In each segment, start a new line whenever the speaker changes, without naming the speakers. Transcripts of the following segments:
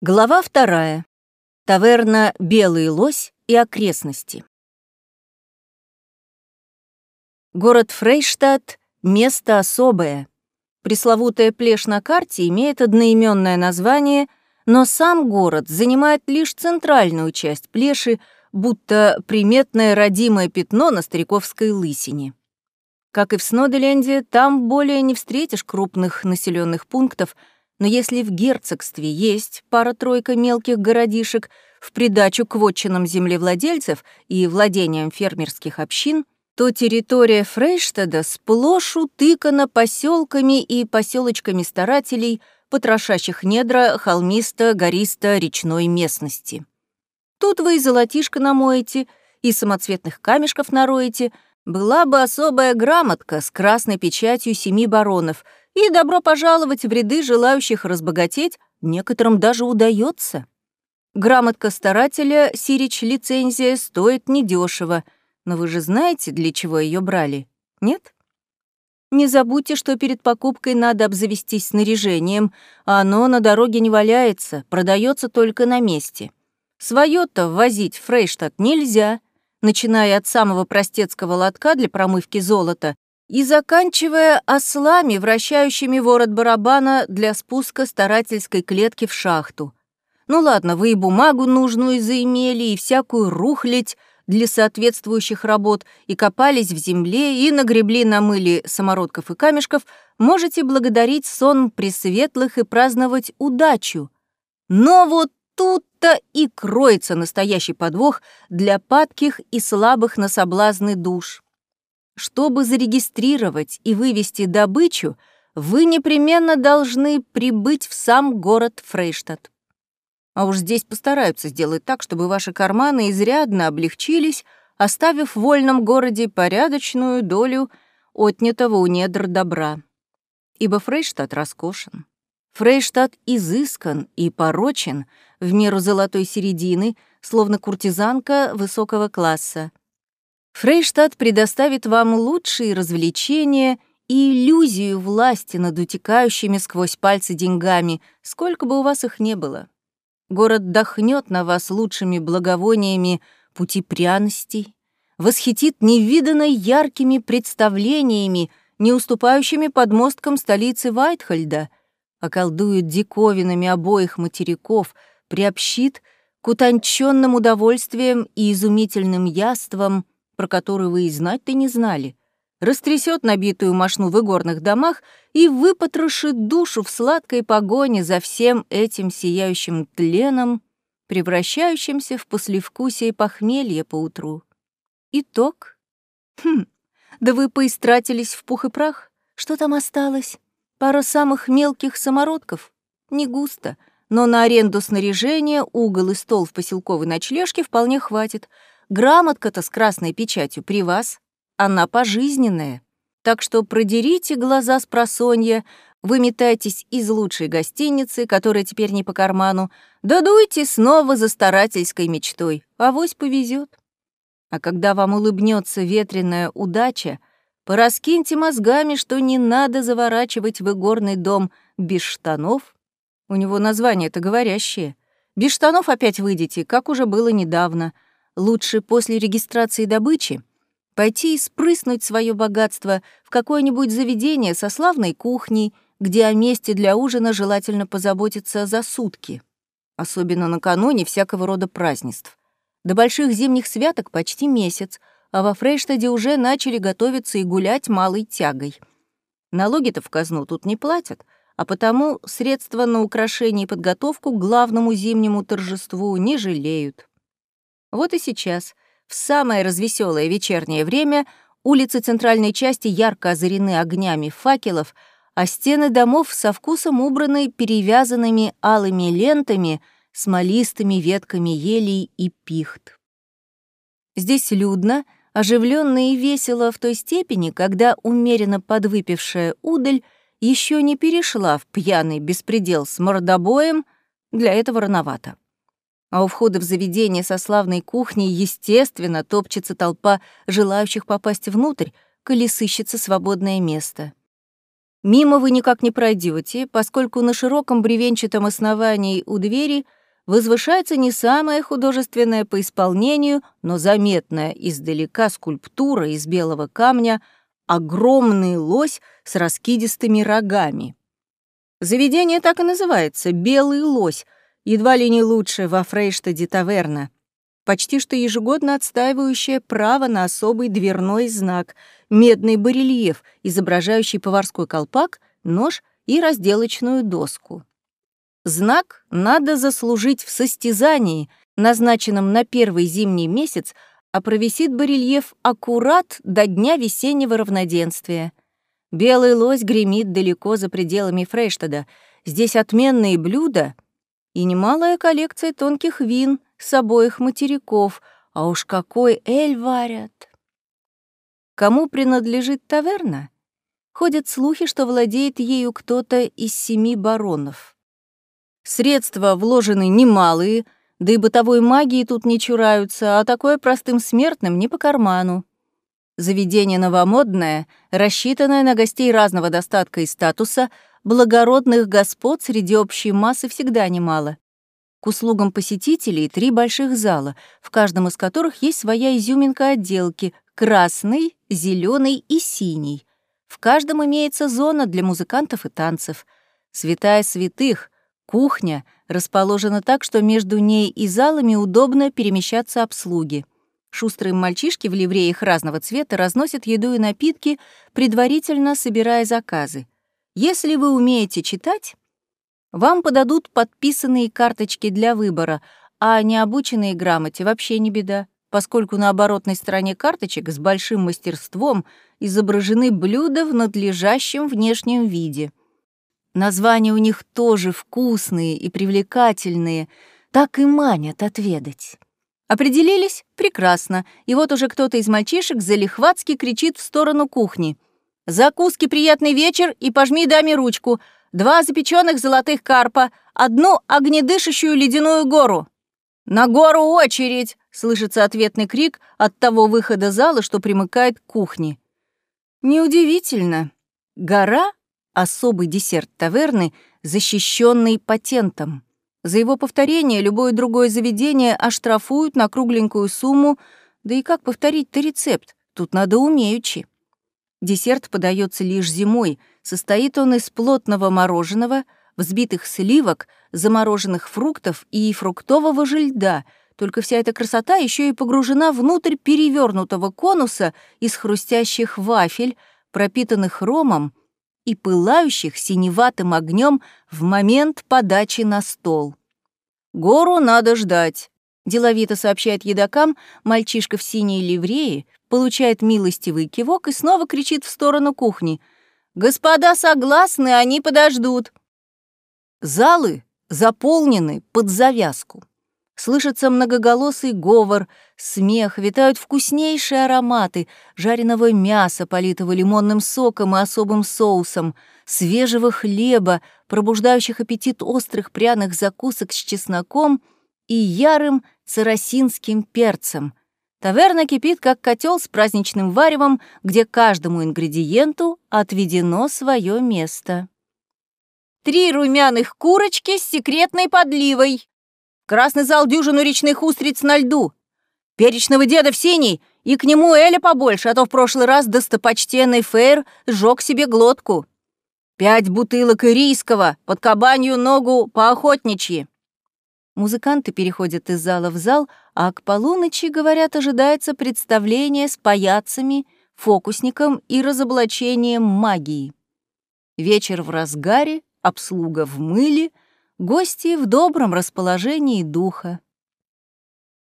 Глава вторая. Таверна «Белый лось» и окрестности. Город Фрейштадт — место особое. Пресловутая плешь на карте имеет одноименное название, но сам город занимает лишь центральную часть плеши, будто приметное родимое пятно на стариковской лысине. Как и в Сноделенде, там более не встретишь крупных населенных пунктов — но если в герцогстве есть пара-тройка мелких городишек в придачу к вотчинам землевладельцев и владениям фермерских общин, то территория Фрейштада сплошь утыкана поселками и поселочками старателей, потрошащих недра холмисто-гористо-речной местности. Тут вы и золотишко намоете, и самоцветных камешков нароете, была бы особая грамотка с красной печатью семи баронов — и добро пожаловать в ряды желающих разбогатеть некоторым даже удается. Грамотка старателя Сирич лицензия стоит недешево, но вы же знаете, для чего ее брали, нет? Не забудьте, что перед покупкой надо обзавестись снаряжением, а оно на дороге не валяется, продается только на месте. Своё-то возить в Фрейштадт нельзя, начиная от самого простецкого лотка для промывки золота и заканчивая ослами, вращающими ворот барабана для спуска старательской клетки в шахту. Ну ладно, вы и бумагу нужную заимели, и всякую рухлядь для соответствующих работ, и копались в земле, и нагребли на мыле самородков и камешков, можете благодарить сон пресветлых и праздновать удачу. Но вот тут-то и кроется настоящий подвох для падких и слабых на соблазны душ. Чтобы зарегистрировать и вывести добычу, вы непременно должны прибыть в сам город Фрейштадт. А уж здесь постараются сделать так, чтобы ваши карманы изрядно облегчились, оставив в вольном городе порядочную долю отнятого у недр добра. Ибо Фрейштадт роскошен. Фрейштадт изыскан и порочен в меру золотой середины, словно куртизанка высокого класса, Фрейштадт предоставит вам лучшие развлечения и иллюзию власти над утекающими сквозь пальцы деньгами, сколько бы у вас их не было. Город дохнет на вас лучшими благовониями пути пряностей, восхитит невиданно яркими представлениями, не уступающими подмосткам столицы Вайтхольда, околдует диковинами обоих материков, приобщит к утонченным удовольствиям и изумительным яствам — про которую вы и знать-то не знали, растрясет набитую мошну в игорных домах и выпотрошит душу в сладкой погоне за всем этим сияющим тленом, превращающимся в послевкусие похмелья поутру. Итог? Хм, да вы поистратились в пух и прах. Что там осталось? Пара самых мелких самородков? Не густо, но на аренду снаряжения, угол и стол в поселковой ночлежке вполне хватит — Грамотка-то с красной печатью при вас, она пожизненная. Так что продерите глаза с просонья, выметайтесь из лучшей гостиницы, которая теперь не по карману, да дуйте снова за старательской мечтой, авось повезет. А когда вам улыбнется ветреная удача, пораскиньте мозгами, что не надо заворачивать в игорный дом без штанов. У него название-то говорящее. Без штанов опять выйдете, как уже было недавно — Лучше после регистрации добычи пойти и спрыснуть свое богатство в какое-нибудь заведение со славной кухней, где о месте для ужина желательно позаботиться за сутки, особенно накануне всякого рода празднеств. До больших зимних святок почти месяц, а во Фрейштаде уже начали готовиться и гулять малой тягой. Налоги-то в казну тут не платят, а потому средства на украшение и подготовку к главному зимнему торжеству не жалеют. Вот и сейчас, в самое развеселое вечернее время, улицы центральной части ярко озарены огнями факелов, а стены домов со вкусом убраны перевязанными алыми лентами, смолистыми ветками елей и пихт. Здесь людно, оживленно и весело в той степени, когда умеренно подвыпившая удаль еще не перешла в пьяный беспредел с мордобоем, для этого рановато. А у входа в заведение со славной кухней, естественно, топчется толпа желающих попасть внутрь, коли сыщется свободное место. Мимо вы никак не пройдете, поскольку на широком бревенчатом основании у двери возвышается не самая художественная по исполнению, но заметная издалека скульптура из белого камня огромный лось с раскидистыми рогами. Заведение так и называется «Белый лось», едва ли не лучшее во Фрейштаде таверна, почти что ежегодно отстаивающее право на особый дверной знак — медный барельеф, изображающий поварской колпак, нож и разделочную доску. Знак надо заслужить в состязании, назначенном на первый зимний месяц, а провисит барельеф аккурат до дня весеннего равноденствия. Белый лось гремит далеко за пределами Фрейштада. Здесь отменные блюда и немалая коллекция тонких вин с обоих материков, а уж какой эль варят! Кому принадлежит таверна? Ходят слухи, что владеет ею кто-то из семи баронов. Средства вложены немалые, да и бытовой магии тут не чураются, а такое простым смертным не по карману. Заведение новомодное, рассчитанное на гостей разного достатка и статуса, благородных господ среди общей массы всегда немало. К услугам посетителей три больших зала, в каждом из которых есть своя изюминка отделки, красный, зеленый и синий. В каждом имеется зона для музыкантов и танцев. Святая святых, кухня, расположена так, что между ней и залами удобно перемещаться обслуги. Шустрые мальчишки в ливреях разного цвета разносят еду и напитки, предварительно собирая заказы. Если вы умеете читать, вам подадут подписанные карточки для выбора, а необученные грамоте вообще не беда поскольку на оборотной стороне карточек с большим мастерством изображены блюда в надлежащем внешнем виде. Названия у них тоже вкусные и привлекательные, так и манят отведать. Определились? Прекрасно. И вот уже кто-то из мальчишек залихватски кричит в сторону кухни. «Закуски, приятный вечер и пожми даме ручку. Два запеченных золотых карпа, одну огнедышащую ледяную гору». «На гору очередь!» — слышится ответный крик от того выхода зала, что примыкает к кухне. Неудивительно. Гора — особый десерт таверны, защищенный патентом. За его повторение любое другое заведение оштрафуют на кругленькую сумму, да и как повторить-то рецепт? Тут надо умеючи. Десерт подается лишь зимой, состоит он из плотного мороженого, взбитых сливок, замороженных фруктов и фруктового же льда, только вся эта красота еще и погружена внутрь перевернутого конуса из хрустящих вафель, пропитанных ромом и пылающих синеватым огнем в момент подачи на стол. «Гору надо ждать», — деловито сообщает едокам мальчишка в синей ливреи, получает милостивый кивок и снова кричит в сторону кухни. «Господа согласны, они подождут». Залы заполнены под завязку. Слышится многоголосый говор, смех, витают вкуснейшие ароматы жареного мяса, политого лимонным соком и особым соусом, свежего хлеба, пробуждающих аппетит острых пряных закусок с чесноком и ярым царасинским перцем. Таверна кипит, как котел с праздничным варевом, где каждому ингредиенту отведено свое место. Три румяных курочки с секретной подливой. Красный зал дюжину речных устриц на льду. Перечного деда в синий, и к нему Эля побольше, а то в прошлый раз достопочтенный Фейр сжег себе глотку. Пять бутылок ирийского, под кабанью ногу по охотничьи. Музыканты переходят из зала в зал, а к полуночи, говорят, ожидается представление с паяцами, фокусником и разоблачением магии. Вечер в разгаре, обслуга в мыле, гости в добром расположении духа.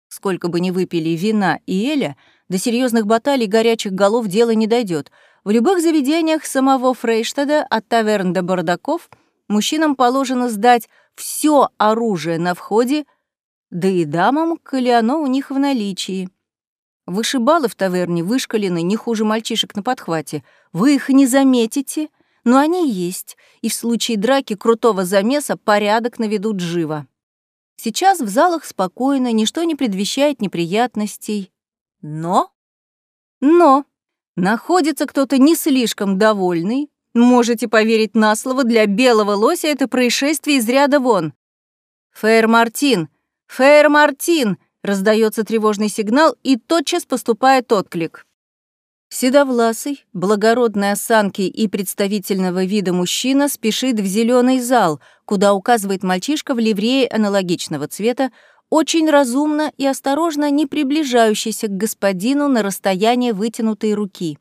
Сколько бы ни выпили вина и эля, до серьезных баталий горячих голов дело не дойдет. В любых заведениях самого Фрейштада от таверн до бардаков мужчинам положено сдать все оружие на входе, да и дамам, коли оно у них в наличии. Вышибалы в таверне вышкалены не хуже мальчишек на подхвате. Вы их не заметите, но они есть, и в случае драки крутого замеса порядок наведут живо. Сейчас в залах спокойно, ничто не предвещает неприятностей. Но... Но... Находится кто-то не слишком довольный, Можете поверить на слово, для белого лося это происшествие из ряда вон. «Фэйр Мартин! Фэйр Мартин!» раздается тревожный сигнал, и тотчас поступает отклик. Седовласый, благородной осанки и представительного вида мужчина спешит в зеленый зал, куда указывает мальчишка в ливрее аналогичного цвета, очень разумно и осторожно не приближающийся к господину на расстояние вытянутой руки.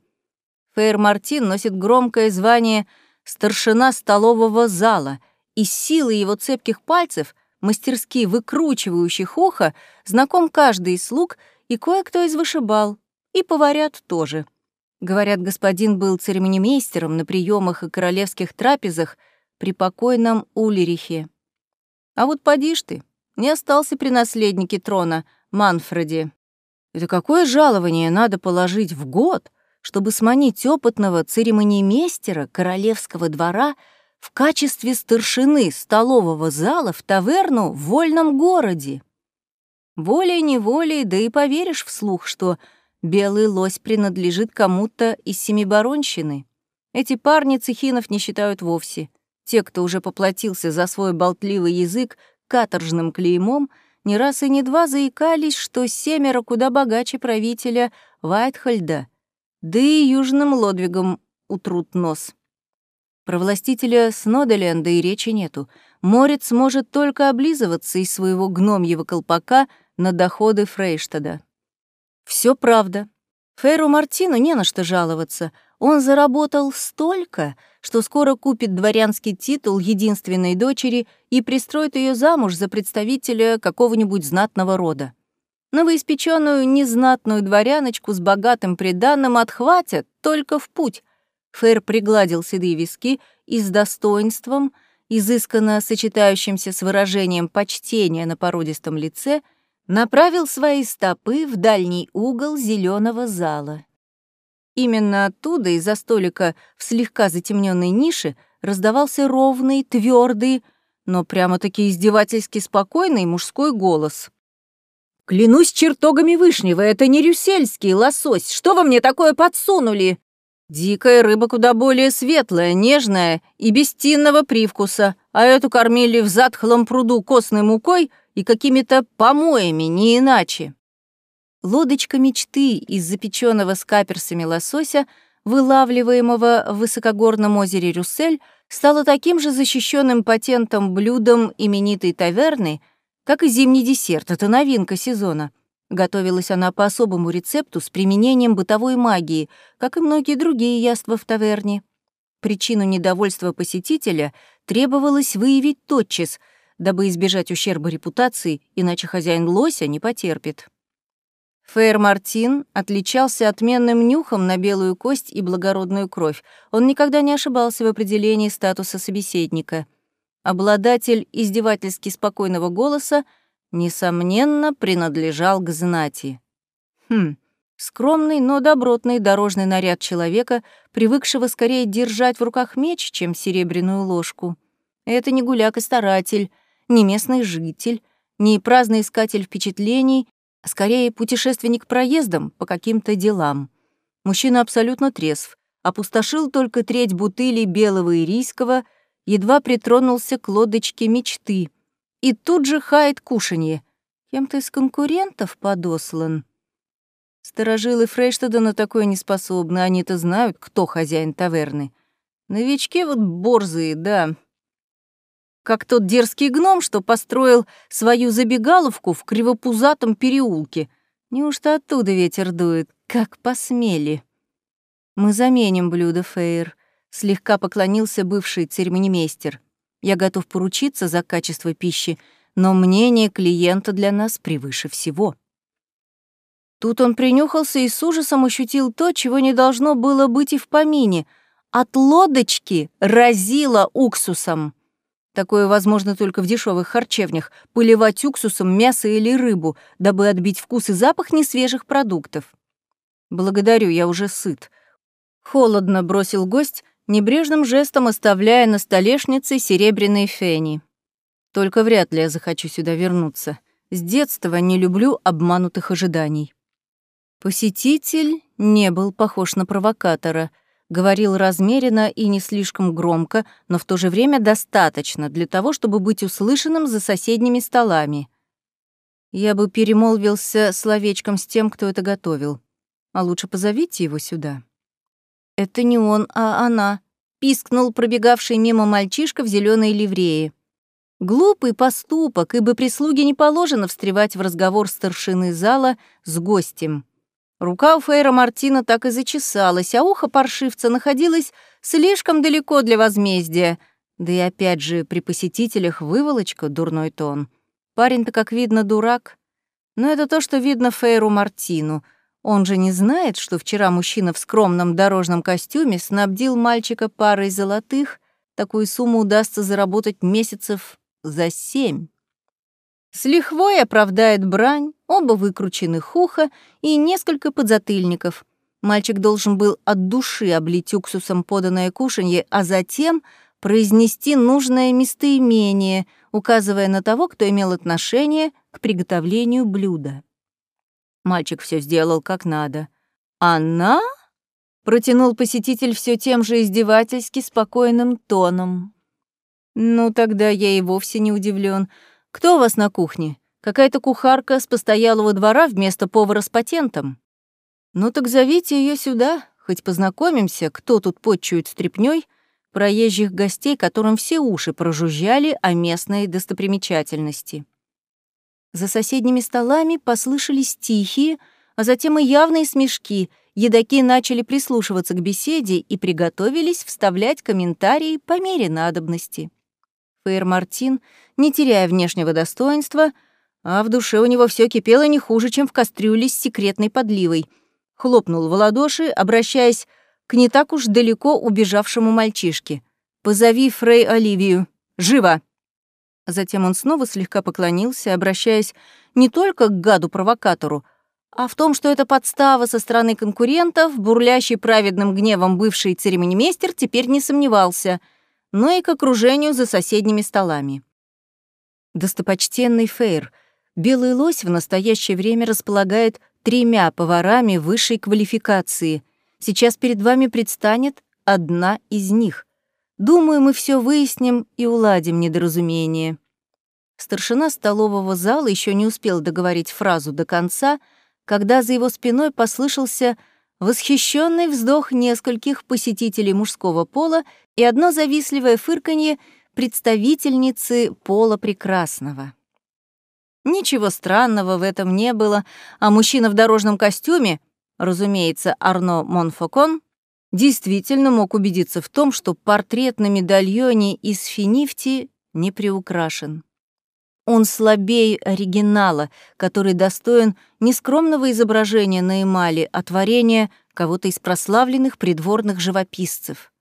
Фейр Мартин носит громкое звание «старшина столового зала», и силой его цепких пальцев, мастерски выкручивающих ухо, знаком каждый из слуг и кое-кто из вышибал, и поварят тоже. Говорят, господин был церемонимейстером на приемах и королевских трапезах при покойном Улерихе. А вот поди ж ты, не остался при наследнике трона, Манфреде. Это какое жалование надо положить в год, чтобы сманить опытного церемониймейстера королевского двора в качестве старшины столового зала в таверну в вольном городе. Волей-неволей, да и поверишь вслух, что белый лось принадлежит кому-то из Семибаронщины. Эти парни цехинов не считают вовсе. Те, кто уже поплатился за свой болтливый язык каторжным клеймом, не раз и не два заикались, что семеро куда богаче правителя Вайтхольда — да и южным лодвигом утрут нос. Про властителя Сноделенда и речи нету. Морец может только облизываться из своего гномьего колпака на доходы Фрейштада. Все правда. Фейру Мартину не на что жаловаться. Он заработал столько, что скоро купит дворянский титул единственной дочери и пристроит ее замуж за представителя какого-нибудь знатного рода. Новоиспеченную незнатную дворяночку с богатым приданным отхватят только в путь. Фэр пригладил седые виски и с достоинством, изысканно сочетающимся с выражением почтения на породистом лице, направил свои стопы в дальний угол зеленого зала. Именно оттуда, из-за столика в слегка затемненной нише, раздавался ровный, твердый, но прямо-таки издевательски спокойный мужской голос. «Клянусь чертогами Вышнего, это не рюссельский лосось. Что вы мне такое подсунули?» «Дикая рыба куда более светлая, нежная и без тинного привкуса, а эту кормили в затхлом пруду костной мукой и какими-то помоями, не иначе». Лодочка мечты из запеченного с каперсами лосося, вылавливаемого в высокогорном озере Рюссель, стала таким же защищенным патентом блюдом именитой таверны — как и зимний десерт, это новинка сезона. Готовилась она по особому рецепту с применением бытовой магии, как и многие другие яства в таверне. Причину недовольства посетителя требовалось выявить тотчас, дабы избежать ущерба репутации, иначе хозяин лося не потерпит. Фейр Мартин отличался отменным нюхом на белую кость и благородную кровь. Он никогда не ошибался в определении статуса собеседника. Обладатель издевательски спокойного голоса, несомненно, принадлежал к знати. Хм, скромный, но добротный дорожный наряд человека, привыкшего скорее держать в руках меч, чем серебряную ложку. Это не гуляк и старатель, не местный житель, не праздный искатель впечатлений, а скорее путешественник проездом по каким-то делам. Мужчина абсолютно трезв, опустошил только треть бутыли белого ирийского — едва притронулся к лодочке мечты. И тут же хает кушанье. Кем-то из конкурентов подослан. Сторожилы Фрейштада на такое не способны, они-то знают, кто хозяин таверны. Новички вот борзые, да. Как тот дерзкий гном, что построил свою забегаловку в кривопузатом переулке. Неужто оттуда ветер дует? Как посмели. Мы заменим блюдо, Фейр слегка поклонился бывший церемонимейстер. Я готов поручиться за качество пищи, но мнение клиента для нас превыше всего. Тут он принюхался и с ужасом ощутил то, чего не должно было быть и в помине. От лодочки разило уксусом. Такое возможно только в дешевых харчевнях — поливать уксусом мясо или рыбу, дабы отбить вкус и запах несвежих продуктов. «Благодарю, я уже сыт», — холодно бросил гость, небрежным жестом оставляя на столешнице серебряные фени. Только вряд ли я захочу сюда вернуться. С детства не люблю обманутых ожиданий. Посетитель не был похож на провокатора. говорил размеренно и не слишком громко, но в то же время достаточно для того, чтобы быть услышанным за соседними столами. Я бы перемолвился словечком с тем, кто это готовил. А лучше позовите его сюда. Это не он, а она, пискнул пробегавший мимо мальчишка в зеленой ливрее. Глупый поступок, ибо прислуге не положено встревать в разговор старшины зала с гостем. Рука у Фейра Мартина так и зачесалась, а ухо паршивца находилось слишком далеко для возмездия. Да и опять же, при посетителях выволочка — дурной тон. Парень-то, как видно, дурак. Но это то, что видно Фейру Мартину. Он же не знает, что вчера мужчина в скромном дорожном костюме снабдил мальчика парой золотых. Такую сумму удастся заработать месяцев за семь. С лихвой оправдает брань, оба выкрученных уха и несколько подзатыльников. Мальчик должен был от души облить уксусом поданное кушанье, а затем произнести нужное местоимение, указывая на того, кто имел отношение к приготовлению блюда. Мальчик все сделал как надо. «Она?» — протянул посетитель все тем же издевательски спокойным тоном. «Ну, тогда я и вовсе не удивлен. Кто у вас на кухне? Какая-то кухарка с постоялого двора вместо повара с патентом? Ну так зовите ее сюда, хоть познакомимся, кто тут подчует стряпнёй проезжих гостей, которым все уши прожужжали о местной достопримечательности. За соседними столами послышались тихие, а затем и явные смешки. Едаки начали прислушиваться к беседе и приготовились вставлять комментарии по мере надобности. Фейр Мартин, не теряя внешнего достоинства, а в душе у него все кипело не хуже, чем в кастрюле с секретной подливой, хлопнул в ладоши, обращаясь к не так уж далеко убежавшему мальчишке. «Позови Фрей Оливию. Живо!» Затем он снова слегка поклонился, обращаясь не только к гаду-провокатору, а в том, что это подстава со стороны конкурентов, бурлящий праведным гневом бывший церемонимейстер теперь не сомневался — но и к окружению за соседними столами. Достопочтенный Фейр, Белый Лось в настоящее время располагает тремя поварами высшей квалификации. Сейчас перед вами предстанет одна из них. Думаю, мы все выясним и уладим недоразумение. Старшина столового зала еще не успел договорить фразу до конца, когда за его спиной послышался восхищенный вздох нескольких посетителей мужского пола и одно завистливое фырканье представительницы пола прекрасного. Ничего странного в этом не было, а мужчина в дорожном костюме, разумеется, Арно Монфокон, действительно мог убедиться в том, что портрет на медальоне из финифти не приукрашен. Он слабее оригинала, который достоин нескромного изображения на эмали, а творения кого-то из прославленных придворных живописцев.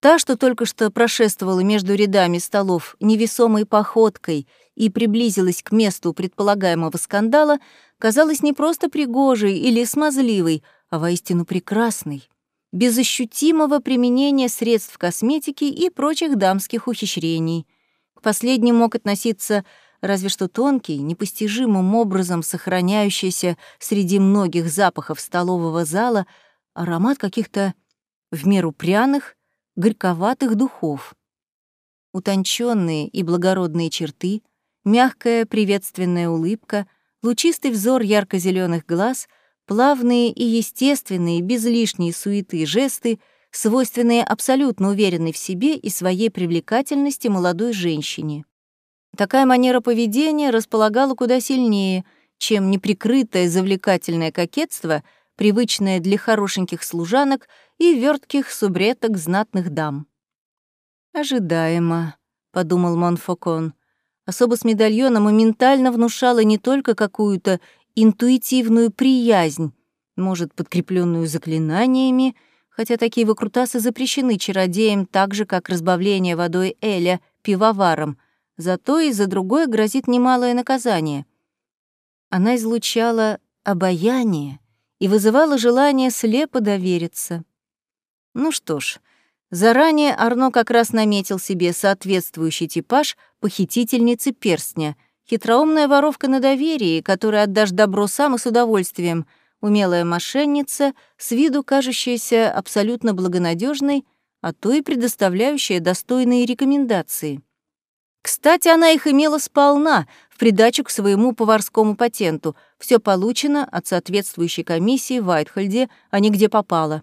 Та, что только что прошествовала между рядами столов невесомой походкой и приблизилась к месту предполагаемого скандала, казалась не просто пригожей или смазливой, а воистину прекрасной, без ощутимого применения средств косметики и прочих дамских ухищрений. К последним мог относиться разве что тонкий, непостижимым образом сохраняющийся среди многих запахов столового зала аромат каких-то в меру пряных, горьковатых духов. Утонченные и благородные черты, мягкая приветственная улыбка, лучистый взор ярко зеленых глаз, плавные и естественные, без лишней суеты жесты, свойственные абсолютно уверенной в себе и своей привлекательности молодой женщине. Такая манера поведения располагала куда сильнее, чем неприкрытое завлекательное кокетство, привычное для хорошеньких служанок и вертких субреток знатных дам. «Ожидаемо», — подумал Монфокон. Особо с медальоном моментально внушала не только какую-то интуитивную приязнь, может, подкрепленную заклинаниями, хотя такие выкрутасы запрещены чародеям так же, как разбавление водой Эля пивоваром, зато и за другое грозит немалое наказание. Она излучала обаяние и вызывала желание слепо довериться. Ну что ж, заранее Арно как раз наметил себе соответствующий типаж похитительницы перстня, хитроумная воровка на доверии, которой отдашь добро сам и с удовольствием, умелая мошенница, с виду кажущаяся абсолютно благонадежной, а то и предоставляющая достойные рекомендации. Кстати, она их имела сполна, в придачу к своему поварскому патенту. Все получено от соответствующей комиссии в Вайтхольде, а не где попало.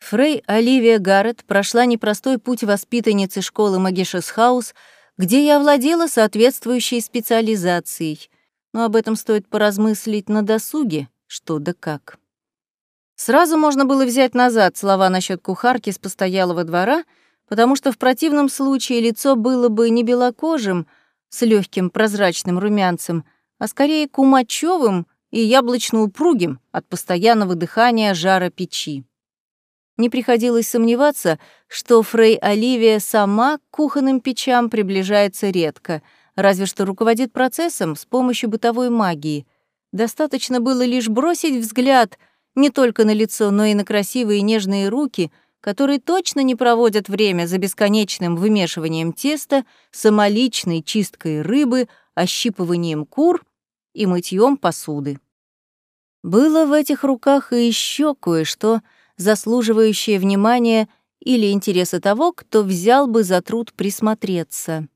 Фрей Оливия Гаррет прошла непростой путь воспитанницы школы Магишесхаус, где я овладела соответствующей специализацией. Но об этом стоит поразмыслить на досуге, что да как. Сразу можно было взять назад слова насчет кухарки с постоялого двора, потому что в противном случае лицо было бы не белокожим, с легким прозрачным румянцем, а скорее кумачевым и яблочно-упругим от постоянного дыхания жара печи. Не приходилось сомневаться, что Фрей Оливия сама к кухонным печам приближается редко, разве что руководит процессом с помощью бытовой магии. Достаточно было лишь бросить взгляд не только на лицо, но и на красивые нежные руки, которые точно не проводят время за бесконечным вымешиванием теста, самоличной чисткой рыбы, ощипыванием кур и мытьем посуды. Было в этих руках и еще кое-что — заслуживающее внимания или интереса того, кто взял бы за труд присмотреться.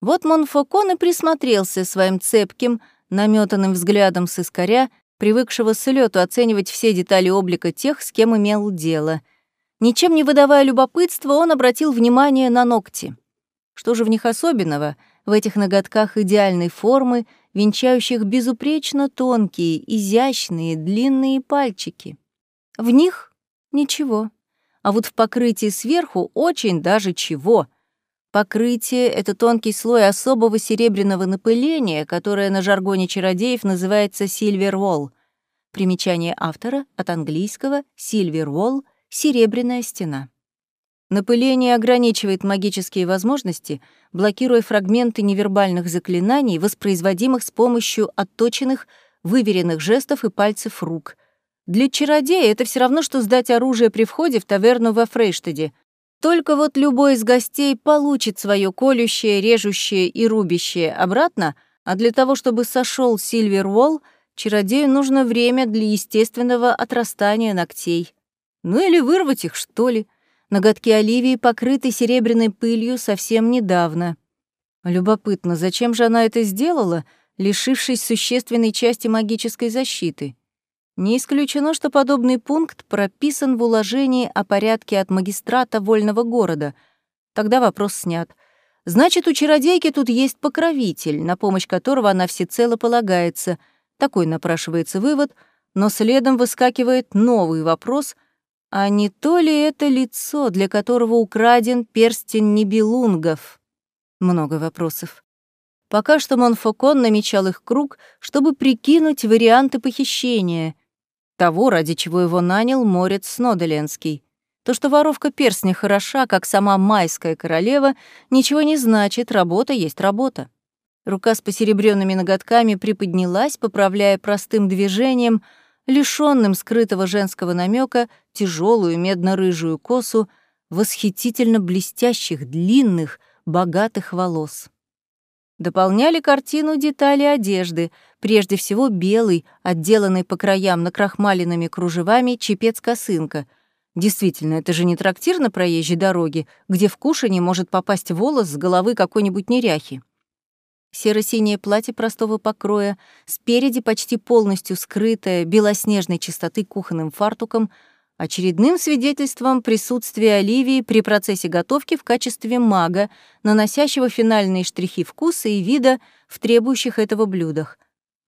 Вот Монфокон и присмотрелся своим цепким, наметанным взглядом с искоря, привыкшего с лету оценивать все детали облика тех, с кем имел дело. Ничем не выдавая любопытства, он обратил внимание на ногти. Что же в них особенного, в этих ноготках идеальной формы, венчающих безупречно тонкие, изящные, длинные пальчики? В них Ничего. А вот в покрытии сверху очень даже чего. Покрытие — это тонкий слой особого серебряного напыления, которое на жаргоне чародеев называется «сильверволл». Примечание автора от английского «сильверволл» — «серебряная стена». Напыление ограничивает магические возможности, блокируя фрагменты невербальных заклинаний, воспроизводимых с помощью отточенных, выверенных жестов и пальцев рук — для чародея это все равно, что сдать оружие при входе в таверну во Фрейштеде. Только вот любой из гостей получит свое колющее, режущее и рубящее обратно, а для того, чтобы сошел Сильвер Уолл, чародею нужно время для естественного отрастания ногтей. Ну или вырвать их, что ли. Ноготки Оливии покрыты серебряной пылью совсем недавно. Любопытно, зачем же она это сделала, лишившись существенной части магической защиты? Не исключено, что подобный пункт прописан в уложении о порядке от магистрата вольного города. Тогда вопрос снят. Значит, у чародейки тут есть покровитель, на помощь которого она всецело полагается. Такой напрашивается вывод, но следом выскакивает новый вопрос, а не то ли это лицо, для которого украден перстень небелунгов? Много вопросов. Пока что Монфокон намечал их круг, чтобы прикинуть варианты похищения — того, ради чего его нанял Морец Снодоленский. То, что воровка перстня хороша, как сама майская королева, ничего не значит, работа есть работа. Рука с посеребренными ноготками приподнялась, поправляя простым движением, лишенным скрытого женского намека, тяжелую медно-рыжую косу, восхитительно блестящих, длинных, богатых волос. Дополняли картину детали одежды, прежде всего белый, отделанный по краям накрахмаленными кружевами чепец-косынка. Действительно, это же не трактир на проезжей дороге, где в кушанье может попасть волос с головы какой-нибудь неряхи. Серо-синее платье простого покроя, спереди почти полностью скрытое белоснежной чистоты кухонным фартуком — очередным свидетельством присутствия Оливии при процессе готовки в качестве мага, наносящего финальные штрихи вкуса и вида в требующих этого блюдах.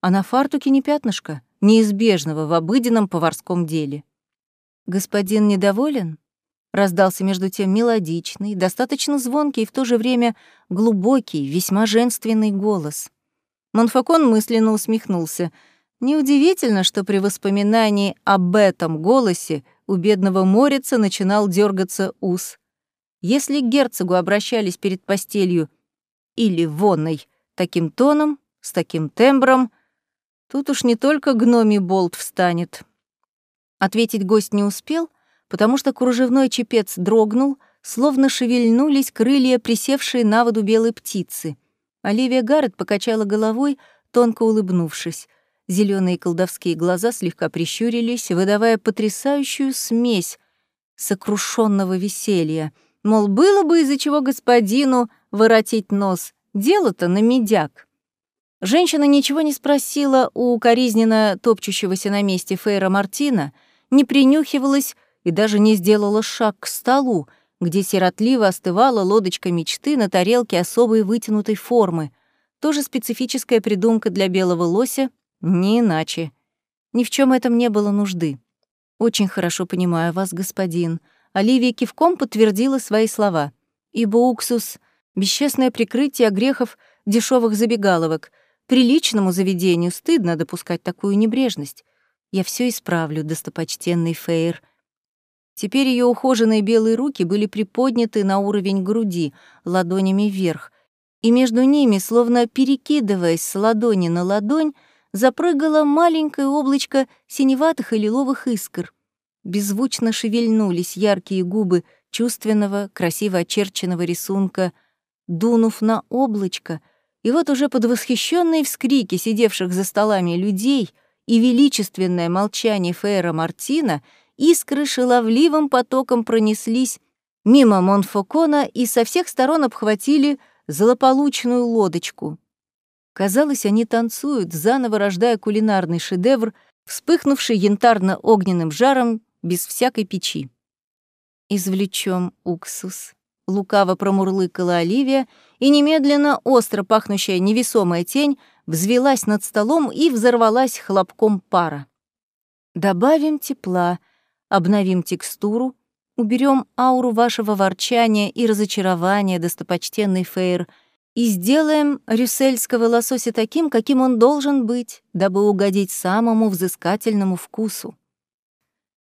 А на фартуке не пятнышко, неизбежного в обыденном поварском деле. «Господин недоволен?» — раздался между тем мелодичный, достаточно звонкий и в то же время глубокий, весьма женственный голос. Монфакон мысленно усмехнулся. Неудивительно, что при воспоминании об этом голосе у бедного Морица начинал дергаться ус. Если к герцогу обращались перед постелью или вонной таким тоном, с таким тембром, тут уж не только гномий болт встанет. Ответить гость не успел, потому что кружевной чепец дрогнул, словно шевельнулись крылья, присевшие на воду белой птицы. Оливия Гаррет покачала головой, тонко улыбнувшись. Зеленые колдовские глаза слегка прищурились, выдавая потрясающую смесь сокрушенного веселья. Мол, было бы из-за чего господину воротить нос. Дело-то на медяк. Женщина ничего не спросила у укоризненно топчущегося на месте Фейра Мартина, не принюхивалась и даже не сделала шаг к столу, где сиротливо остывала лодочка мечты на тарелке особой вытянутой формы. Тоже специфическая придумка для белого лося, не иначе. Ни в чем этом не было нужды. «Очень хорошо понимаю вас, господин». Оливия кивком подтвердила свои слова. «Ибо уксус — бесчестное прикрытие грехов дешевых забегаловок. Приличному заведению стыдно допускать такую небрежность. Я все исправлю, достопочтенный Фейр». Теперь ее ухоженные белые руки были приподняты на уровень груди, ладонями вверх, и между ними, словно перекидываясь с ладони на ладонь, запрыгало маленькое облачко синеватых и лиловых искр. Беззвучно шевельнулись яркие губы чувственного, красиво очерченного рисунка, дунув на облачко, и вот уже под восхищенные вскрики сидевших за столами людей и величественное молчание Фейра Мартина искры шаловливым потоком пронеслись мимо Монфокона и со всех сторон обхватили злополучную лодочку. Казалось, они танцуют, заново рождая кулинарный шедевр, вспыхнувший янтарно-огненным жаром без всякой печи. Извлечем уксус. Лукаво промурлыкала Оливия, и немедленно остро пахнущая невесомая тень взвелась над столом и взорвалась хлопком пара. Добавим тепла, обновим текстуру, уберем ауру вашего ворчания и разочарования, достопочтенный Фейр — и сделаем рюссельского лосося таким, каким он должен быть, дабы угодить самому взыскательному вкусу.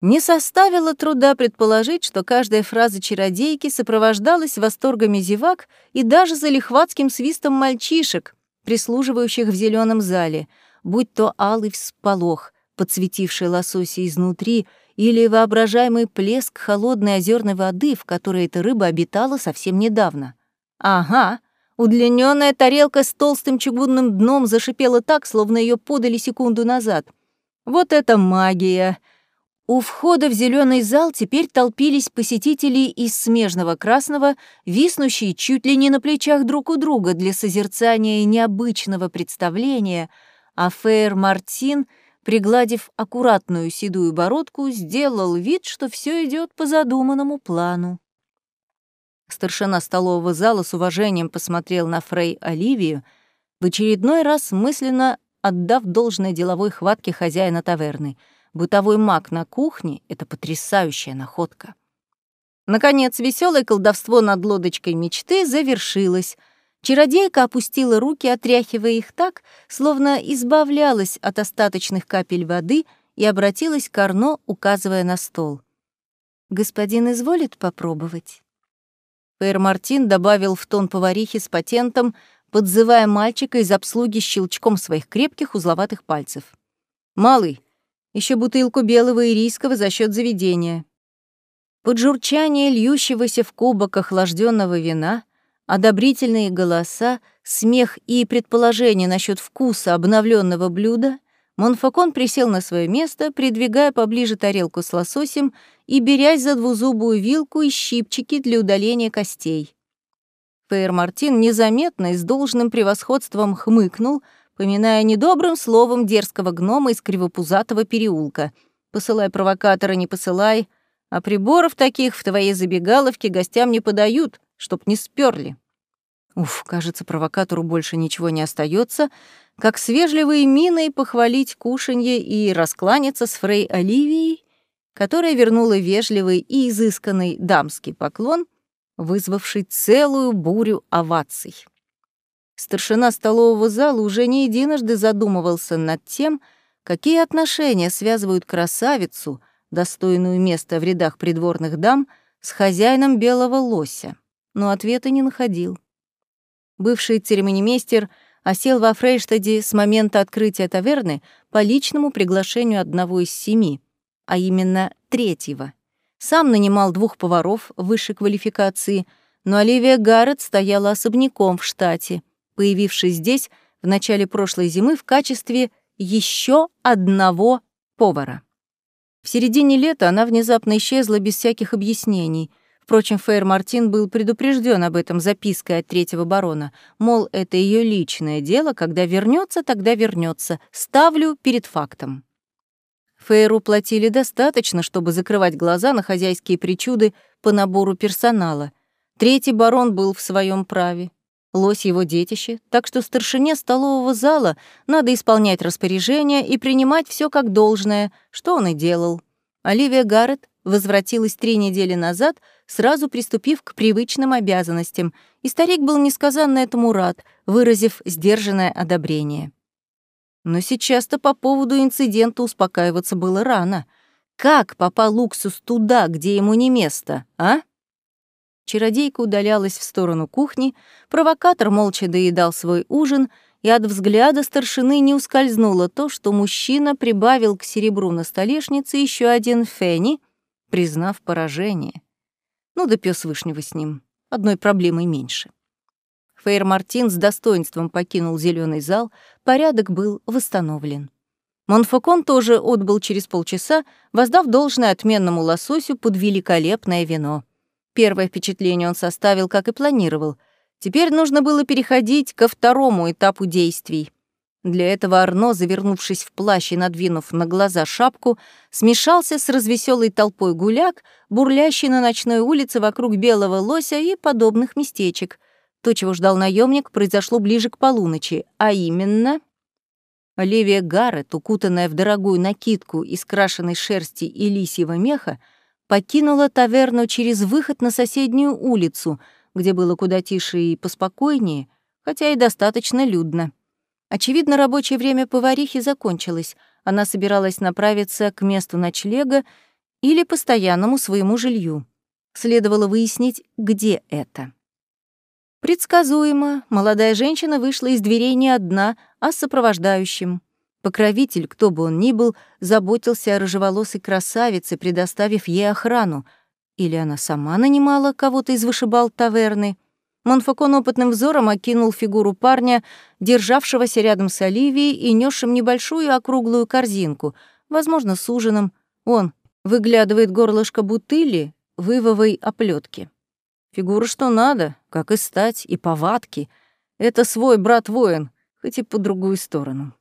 Не составило труда предположить, что каждая фраза чародейки сопровождалась восторгами зевак и даже залихватским свистом мальчишек, прислуживающих в зеленом зале, будь то алый всполох, подсветивший лосося изнутри, или воображаемый плеск холодной озерной воды, в которой эта рыба обитала совсем недавно. Ага, Удлиненная тарелка с толстым чугунным дном зашипела так, словно ее подали секунду назад. Вот это магия! У входа в зеленый зал теперь толпились посетители из смежного красного, виснущие чуть ли не на плечах друг у друга для созерцания необычного представления, а Фейр Мартин, пригладив аккуратную седую бородку, сделал вид, что все идет по задуманному плану. Старшина столового зала с уважением посмотрел на Фрей Оливию, в очередной раз мысленно отдав должное деловой хватке хозяина таверны. Бытовой маг на кухне — это потрясающая находка. Наконец, веселое колдовство над лодочкой мечты завершилось. Чародейка опустила руки, отряхивая их так, словно избавлялась от остаточных капель воды и обратилась к Арно, указывая на стол. «Господин изволит попробовать?» Пэр Мартин добавил в тон поварихи с патентом, подзывая мальчика из обслуги щелчком своих крепких узловатых пальцев. «Малый, еще бутылку белого ирийского за счет заведения». Под журчание льющегося в кубок охлажденного вина, одобрительные голоса, смех и предположения насчет вкуса обновленного блюда Монфакон присел на свое место, придвигая поближе тарелку с лососем и берясь за двузубую вилку и щипчики для удаления костей. Фейер Мартин незаметно и с должным превосходством хмыкнул, поминая недобрым словом дерзкого гнома из кривопузатого переулка. «Посылай провокатора, не посылай, а приборов таких в твоей забегаловке гостям не подают, чтоб не сперли». Уф, кажется, провокатору больше ничего не остается, как с вежливой миной похвалить кушанье и раскланяться с Фрей Оливией, которая вернула вежливый и изысканный дамский поклон, вызвавший целую бурю оваций. Старшина столового зала уже не единожды задумывался над тем, какие отношения связывают красавицу, достойную места в рядах придворных дам, с хозяином белого лося, но ответа не находил. Бывший церемонимейстер — осел во Фрейштаде с момента открытия таверны по личному приглашению одного из семи, а именно третьего. Сам нанимал двух поваров высшей квалификации, но Оливия Гаррет стояла особняком в штате, появившись здесь в начале прошлой зимы в качестве еще одного повара. В середине лета она внезапно исчезла без всяких объяснений. Впрочем, Фейр Мартин был предупрежден об этом запиской от третьего барона. Мол, это ее личное дело, когда вернется, тогда вернется. Ставлю перед фактом. Фейру платили достаточно, чтобы закрывать глаза на хозяйские причуды по набору персонала. Третий барон был в своем праве. Лось его детище, так что старшине столового зала надо исполнять распоряжения и принимать все как должное, что он и делал. Оливия Гаррет возвратилась три недели назад, сразу приступив к привычным обязанностям, и старик был несказанно этому рад, выразив сдержанное одобрение. Но сейчас-то по поводу инцидента успокаиваться было рано. Как попал уксус туда, где ему не место, а? Чародейка удалялась в сторону кухни, провокатор молча доедал свой ужин, и от взгляда старшины не ускользнуло то, что мужчина прибавил к серебру на столешнице еще один фенни, признав поражение. Ну да пёс вышнего с ним, одной проблемой меньше. Фейр Мартин с достоинством покинул зеленый зал, порядок был восстановлен. Монфокон тоже отбыл через полчаса, воздав должное отменному лососю под великолепное вино — Первое впечатление он составил, как и планировал. Теперь нужно было переходить ко второму этапу действий. Для этого Арно, завернувшись в плащ и надвинув на глаза шапку, смешался с развеселой толпой гуляк, бурлящей на ночной улице вокруг белого лося и подобных местечек. То, чего ждал наемник, произошло ближе к полуночи, а именно... Оливия Гаррет, укутанная в дорогую накидку из крашеной шерсти и лисьего меха, покинула таверну через выход на соседнюю улицу, где было куда тише и поспокойнее, хотя и достаточно людно. Очевидно, рабочее время поварихи закончилось. Она собиралась направиться к месту ночлега или постоянному своему жилью. Следовало выяснить, где это. Предсказуемо, молодая женщина вышла из дверей не одна, а с сопровождающим. Покровитель, кто бы он ни был, заботился о рыжеволосой красавице, предоставив ей охрану. Или она сама нанимала кого-то из вышибал таверны. Монфакон опытным взором окинул фигуру парня, державшегося рядом с Оливией и несшим небольшую округлую корзинку, возможно, с ужином. Он выглядывает горлышко бутыли вывовой оплетки. Фигура что надо, как и стать, и повадки. Это свой брат-воин, хоть и по другую сторону.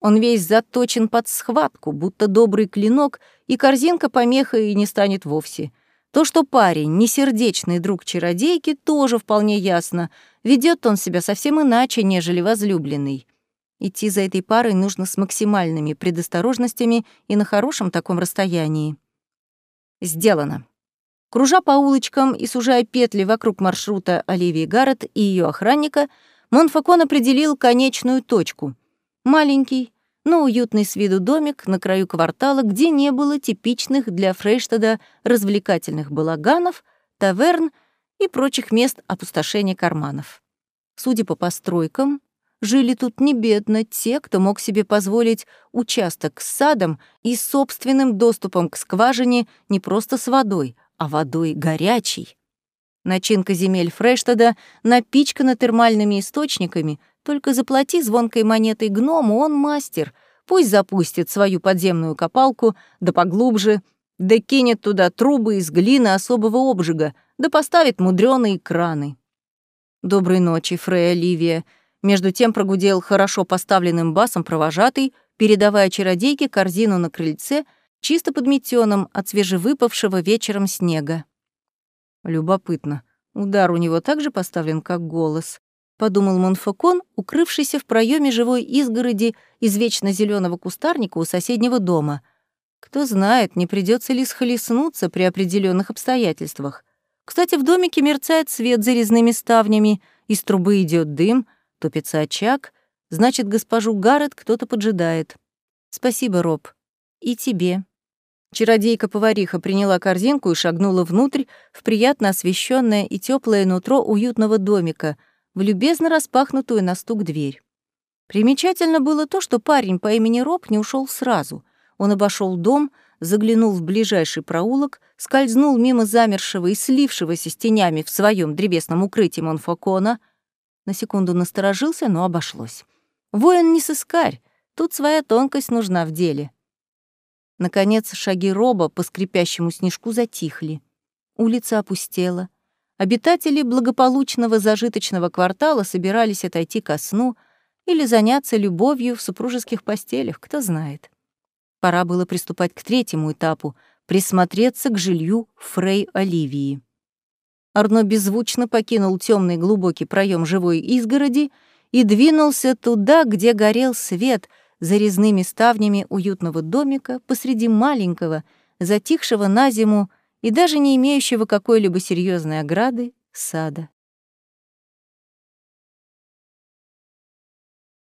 Он весь заточен под схватку, будто добрый клинок, и корзинка помеха и не станет вовсе. То, что парень не сердечный друг чародейки, тоже вполне ясно. Ведет он себя совсем иначе, нежели возлюбленный. Идти за этой парой нужно с максимальными предосторожностями и на хорошем таком расстоянии. Сделано. Кружа по улочкам и сужая петли вокруг маршрута Оливии Гаррет и ее охранника, Монфакон определил конечную точку — Маленький, но уютный с виду домик на краю квартала, где не было типичных для Фрейштада развлекательных балаганов, таверн и прочих мест опустошения карманов. Судя по постройкам, жили тут не бедно те, кто мог себе позволить участок с садом и собственным доступом к скважине не просто с водой, а водой горячей. Начинка земель Фрештада напичкана термальными источниками, только заплати звонкой монетой гному, он мастер. Пусть запустит свою подземную копалку, да поглубже, да кинет туда трубы из глины особого обжига, да поставит мудреные краны. Доброй ночи, Фрея Ливия. Между тем прогудел хорошо поставленным басом провожатый, передавая чародейке корзину на крыльце, чисто подметённом от свежевыпавшего вечером снега. Любопытно. Удар у него также поставлен, как голос подумал Монфокон, укрывшийся в проеме живой изгороди из вечно зеленого кустарника у соседнего дома. Кто знает, не придется ли схлестнуться при определенных обстоятельствах. Кстати, в домике мерцает свет за резными ставнями, из трубы идет дым, топится очаг, значит, госпожу Гаррет кто-то поджидает. Спасибо, Роб. И тебе. Чародейка-повариха приняла корзинку и шагнула внутрь в приятно освещенное и теплое нутро уютного домика — в любезно распахнутую на стук дверь. Примечательно было то, что парень по имени Роб не ушел сразу. Он обошел дом, заглянул в ближайший проулок, скользнул мимо замершего и слившегося с тенями в своем древесном укрытии Монфокона. На секунду насторожился, но обошлось. Воин не сыскарь, тут своя тонкость нужна в деле. Наконец, шаги Роба по скрипящему снежку затихли. Улица опустела. Обитатели благополучного зажиточного квартала собирались отойти ко сну или заняться любовью в супружеских постелях, кто знает. Пора было приступать к третьему этапу — присмотреться к жилью Фрей Оливии. Арно беззвучно покинул темный глубокий проем живой изгороди и двинулся туда, где горел свет — за резными ставнями уютного домика посреди маленького, затихшего на зиму и даже не имеющего какой-либо серьезной ограды сада.